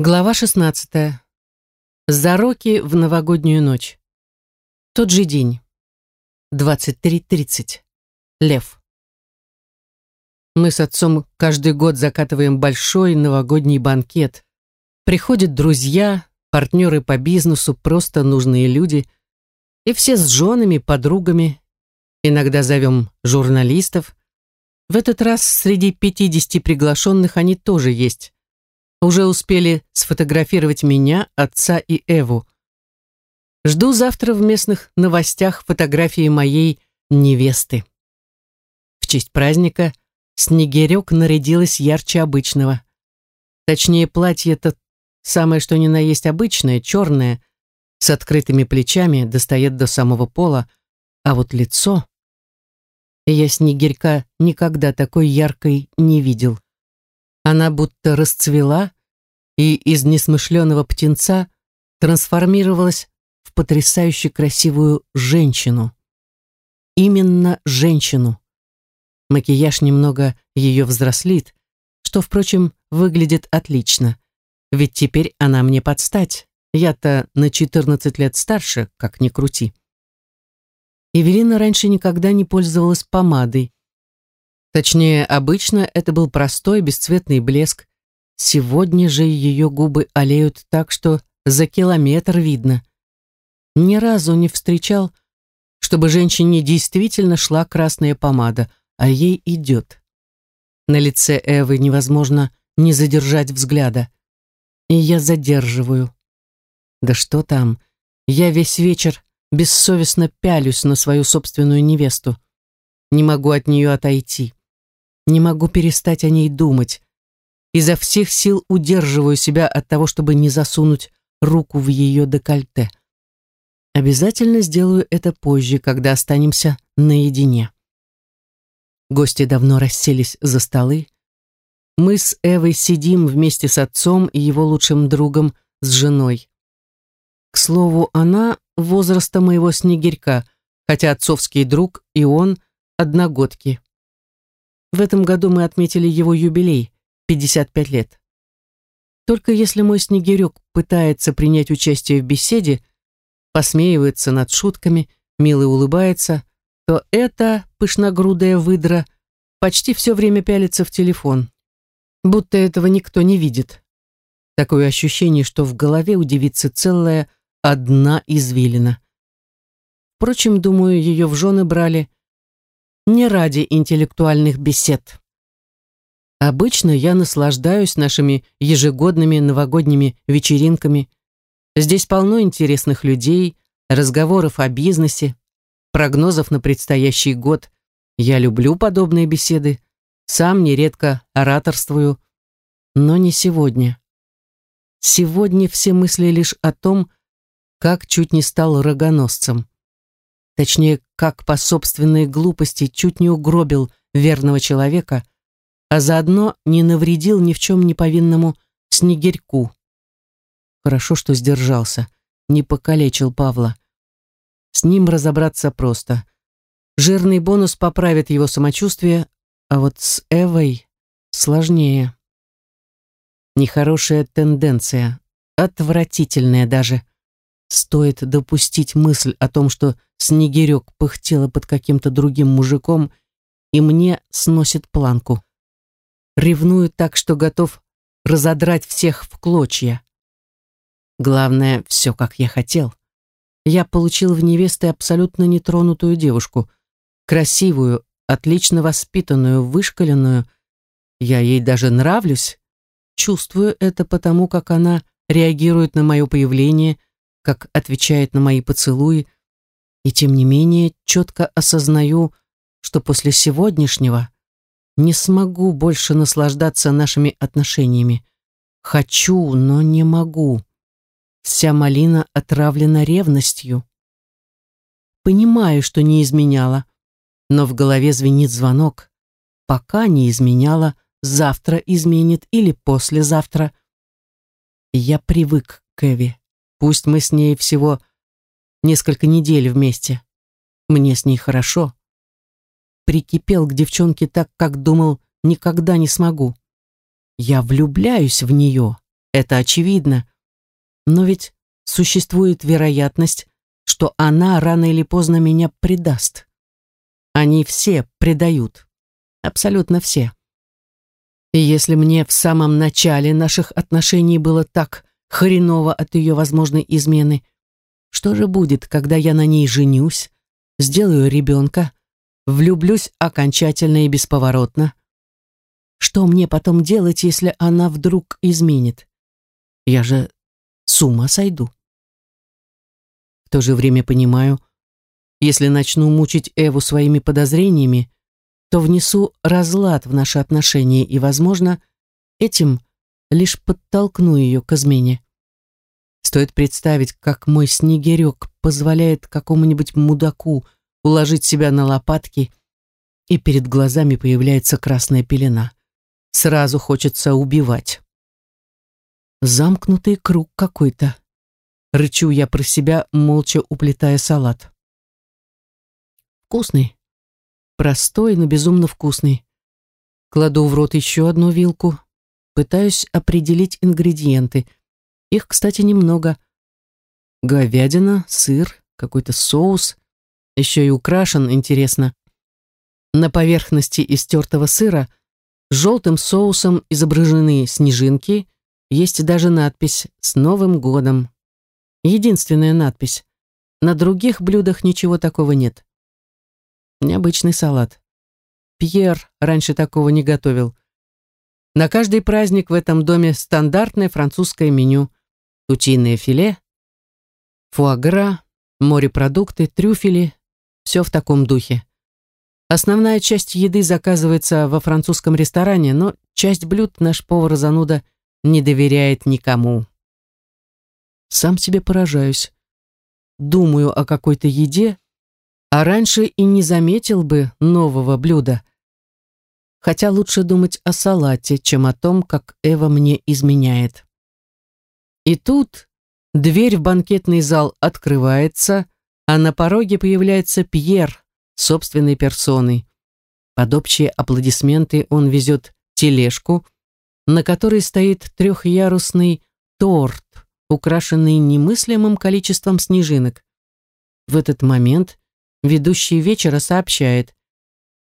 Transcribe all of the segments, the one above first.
Глава 16. Зароки в новогоднюю ночь. Тот же день. 23.30. Лев. Мы с отцом каждый год закатываем большой новогодний банкет. Приходят друзья, партнеры по бизнесу, просто нужные люди. И все с женами, подругами. Иногда зовем журналистов. В этот раз среди 50 приглашенных они тоже есть уже успели сфотографировать меня, отца и Эву. Жду завтра в местных новостях фотографии моей невесты. В честь праздника Снегирек нарядилась ярче обычного. Точнее, платье это самое что ни на есть обычное, черное, с открытыми плечами, достает до самого пола, а вот лицо... Я Снегирька никогда такой яркой не видел. Она будто расцвела и из несмышленого птенца трансформировалась в потрясающе красивую женщину. Именно женщину. Макияж немного ее взрослит, что, впрочем, выглядит отлично. Ведь теперь она мне подстать. Я-то на 14 лет старше, как ни крути. Эвелина раньше никогда не пользовалась помадой. Точнее, обычно это был простой бесцветный блеск. Сегодня же ее губы олеют так, что за километр видно. Ни разу не встречал, чтобы женщине действительно шла красная помада, а ей идет. На лице Эвы невозможно не задержать взгляда. И я задерживаю. Да что там, я весь вечер бессовестно пялюсь на свою собственную невесту. Не могу от нее отойти. Не могу перестать о ней думать. Изо всех сил удерживаю себя от того, чтобы не засунуть руку в ее декольте. Обязательно сделаю это позже, когда останемся наедине. Гости давно расселись за столы. Мы с Эвой сидим вместе с отцом и его лучшим другом с женой. К слову, она возраста моего снегирька, хотя отцовский друг и он одногодки. В этом году мы отметили его юбилей – 55 лет. Только если мой снегирек пытается принять участие в беседе, посмеивается над шутками, мило улыбается, то эта пышногрудая выдра почти все время пялится в телефон. Будто этого никто не видит. Такое ощущение, что в голове у девицы целая одна извилина. Впрочем, думаю, ее в жены брали не ради интеллектуальных бесед. Обычно я наслаждаюсь нашими ежегодными новогодними вечеринками. Здесь полно интересных людей, разговоров о бизнесе, прогнозов на предстоящий год. Я люблю подобные беседы, сам нередко ораторствую, но не сегодня. Сегодня все мысли лишь о том, как чуть не стал рогоносцем. Точнее, как по собственной глупости чуть не угробил верного человека, а заодно не навредил ни в чем не повинному снегирьку. Хорошо, что сдержался, не покалечил Павла. С ним разобраться просто. Жирный бонус поправит его самочувствие, а вот с Эвой сложнее. Нехорошая тенденция, отвратительная даже. Стоит допустить мысль о том, что Снегирек пыхтела под каким-то другим мужиком, и мне сносит планку. Ревную так, что готов разодрать всех в клочья. Главное, все как я хотел. Я получил в невесты абсолютно нетронутую девушку, красивую, отлично воспитанную, вышкаленную. Я ей даже нравлюсь. Чувствую это потому, как она реагирует на мое появление, как отвечает на мои поцелуи, и тем не менее четко осознаю, что после сегодняшнего не смогу больше наслаждаться нашими отношениями. Хочу, но не могу. Вся малина отравлена ревностью. Понимаю, что не изменяла, но в голове звенит звонок. Пока не изменяла, завтра изменит или послезавтра. Я привык к Эви. Пусть мы с ней всего несколько недель вместе. Мне с ней хорошо. Прикипел к девчонке так, как думал, никогда не смогу. Я влюбляюсь в нее, Это очевидно. Но ведь существует вероятность, что она рано или поздно меня предаст. Они все предают. Абсолютно все. И если мне в самом начале наших отношений было так хреново от ее возможной измены, что же будет, когда я на ней женюсь, сделаю ребенка, влюблюсь окончательно и бесповоротно? Что мне потом делать, если она вдруг изменит? Я же с ума сойду. В то же время понимаю, если начну мучить Эву своими подозрениями, то внесу разлад в наши отношения и, возможно, этим лишь подтолкну ее к измене. Стоит представить, как мой снегирек позволяет какому-нибудь мудаку уложить себя на лопатки, и перед глазами появляется красная пелена. Сразу хочется убивать. Замкнутый круг какой-то. Рычу я про себя, молча уплетая салат. Вкусный. Простой, но безумно вкусный. Кладу в рот еще одну вилку. Пытаюсь определить ингредиенты. Их, кстати, немного. Говядина, сыр, какой-то соус. Еще и украшен, интересно. На поверхности из тертого сыра желтым соусом изображены снежинки. Есть даже надпись «С Новым годом». Единственная надпись. На других блюдах ничего такого нет. Необычный салат. Пьер раньше такого не готовил. На каждый праздник в этом доме стандартное французское меню. Утиное филе, фуагра, морепродукты, трюфели. Все в таком духе. Основная часть еды заказывается во французском ресторане, но часть блюд наш повар-зануда не доверяет никому. Сам себе поражаюсь. Думаю о какой-то еде, а раньше и не заметил бы нового блюда. Хотя лучше думать о салате, чем о том, как Эва мне изменяет. И тут дверь в банкетный зал открывается, а на пороге появляется Пьер собственной персоной. Под общие аплодисменты он везет тележку, на которой стоит трехъярусный торт, украшенный немыслимым количеством снежинок. В этот момент ведущий вечера сообщает,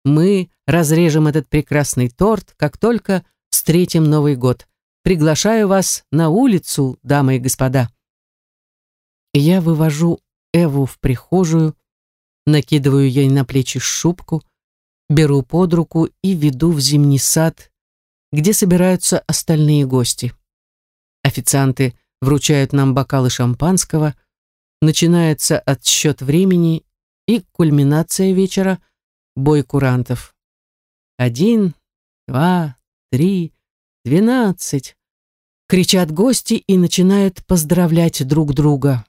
«Мы разрежем этот прекрасный торт, как только встретим Новый год. Приглашаю вас на улицу, дамы и господа». Я вывожу Эву в прихожую, накидываю ей на плечи шубку, беру под руку и веду в зимний сад, где собираются остальные гости. Официанты вручают нам бокалы шампанского, начинается отсчет времени и кульминация вечера — бой курантов. Один, два, три, двенадцать. Кричат гости и начинают поздравлять друг друга.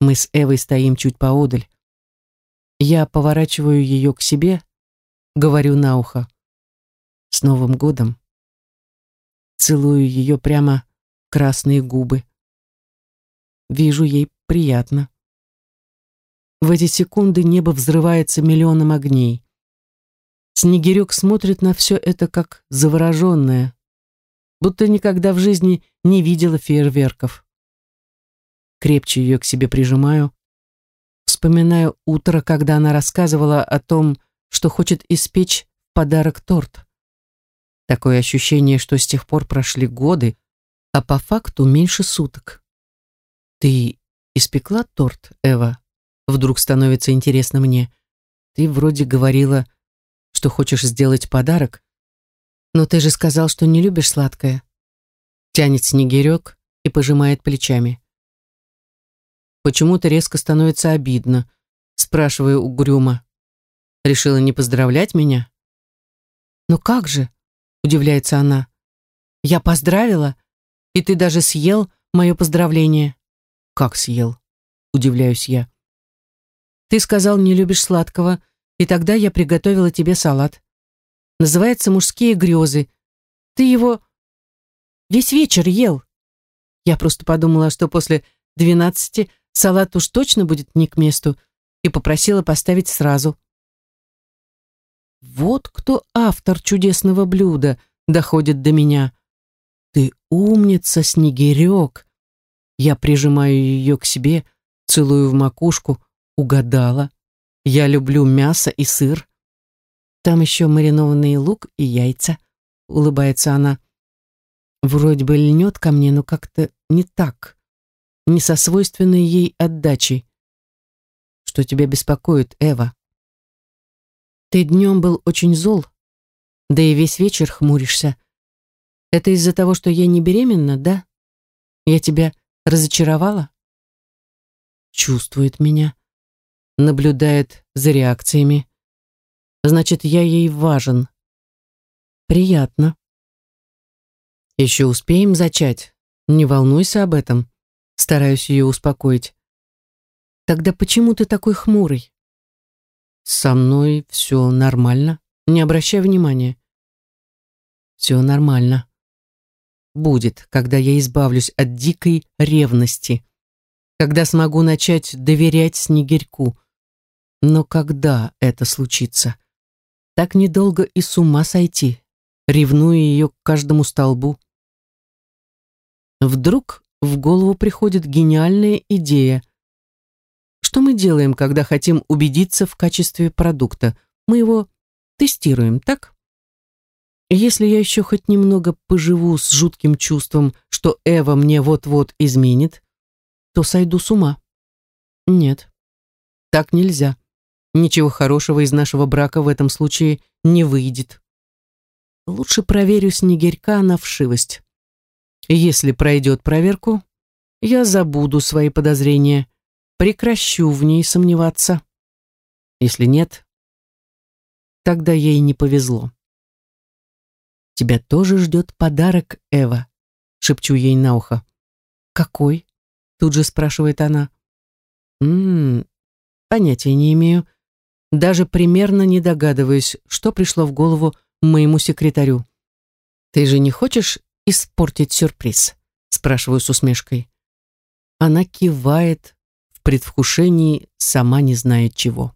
Мы с Эвой стоим чуть поодаль. Я поворачиваю ее к себе, говорю на ухо. С Новым годом. Целую ее прямо красные губы. Вижу, ей приятно. В эти секунды небо взрывается миллионом огней. Снегирек смотрит на все это как завороженная, будто никогда в жизни не видела фейерверков. Крепче ее к себе прижимаю, вспоминаю утро, когда она рассказывала о том, что хочет испечь подарок торт. Такое ощущение, что с тех пор прошли годы, а по факту меньше суток. Ты испекла торт, Эва? Вдруг становится интересно мне. Ты вроде говорила, что хочешь сделать подарок, но ты же сказал, что не любишь сладкое. Тянет снегирек и пожимает плечами. Почему-то резко становится обидно, спрашиваю угрюмо. Решила не поздравлять меня? Ну как же, удивляется она. Я поздравила, и ты даже съел мое поздравление. Как съел? Удивляюсь я. Ты сказал, не любишь сладкого, и тогда я приготовила тебе салат. Называется «Мужские грезы». Ты его весь вечер ел. Я просто подумала, что после двенадцати салат уж точно будет не к месту, и попросила поставить сразу. Вот кто автор чудесного блюда, доходит до меня. Ты умница, Снегирек. Я прижимаю ее к себе, целую в макушку. Угадала. Я люблю мясо и сыр. Там еще маринованный лук и яйца, улыбается она. Вроде бы льнет ко мне, но как-то не так. Не со свойственной ей отдачей. Что тебя беспокоит, Эва? Ты днем был очень зол, да и весь вечер хмуришься. Это из-за того, что я не беременна, да? Я тебя разочаровала? Чувствует меня, наблюдает за реакциями. Значит, я ей важен. Приятно. Еще успеем зачать. Не волнуйся об этом. Стараюсь ее успокоить. Тогда почему ты такой хмурый? Со мной все нормально. Не обращай внимания. Все нормально. Будет, когда я избавлюсь от дикой ревности. Когда смогу начать доверять Снегирьку. Но когда это случится? Так недолго и с ума сойти, ревнуя ее к каждому столбу. Вдруг в голову приходит гениальная идея. Что мы делаем, когда хотим убедиться в качестве продукта? Мы его Тестируем, так? Если я еще хоть немного поживу с жутким чувством, что Эва мне вот-вот изменит, то сойду с ума. Нет, так нельзя. Ничего хорошего из нашего брака в этом случае не выйдет. Лучше проверю снегирька на вшивость. Если пройдет проверку, я забуду свои подозрения, прекращу в ней сомневаться. Если нет, Тогда ей не повезло. «Тебя тоже ждет подарок, Эва», — шепчу ей на ухо. «Какой?» — тут же спрашивает она. «М-м, понятия не имею. Даже примерно не догадываюсь, что пришло в голову моему секретарю. Ты же не хочешь испортить сюрприз?» — спрашиваю с усмешкой. Она кивает в предвкушении, сама не знает чего.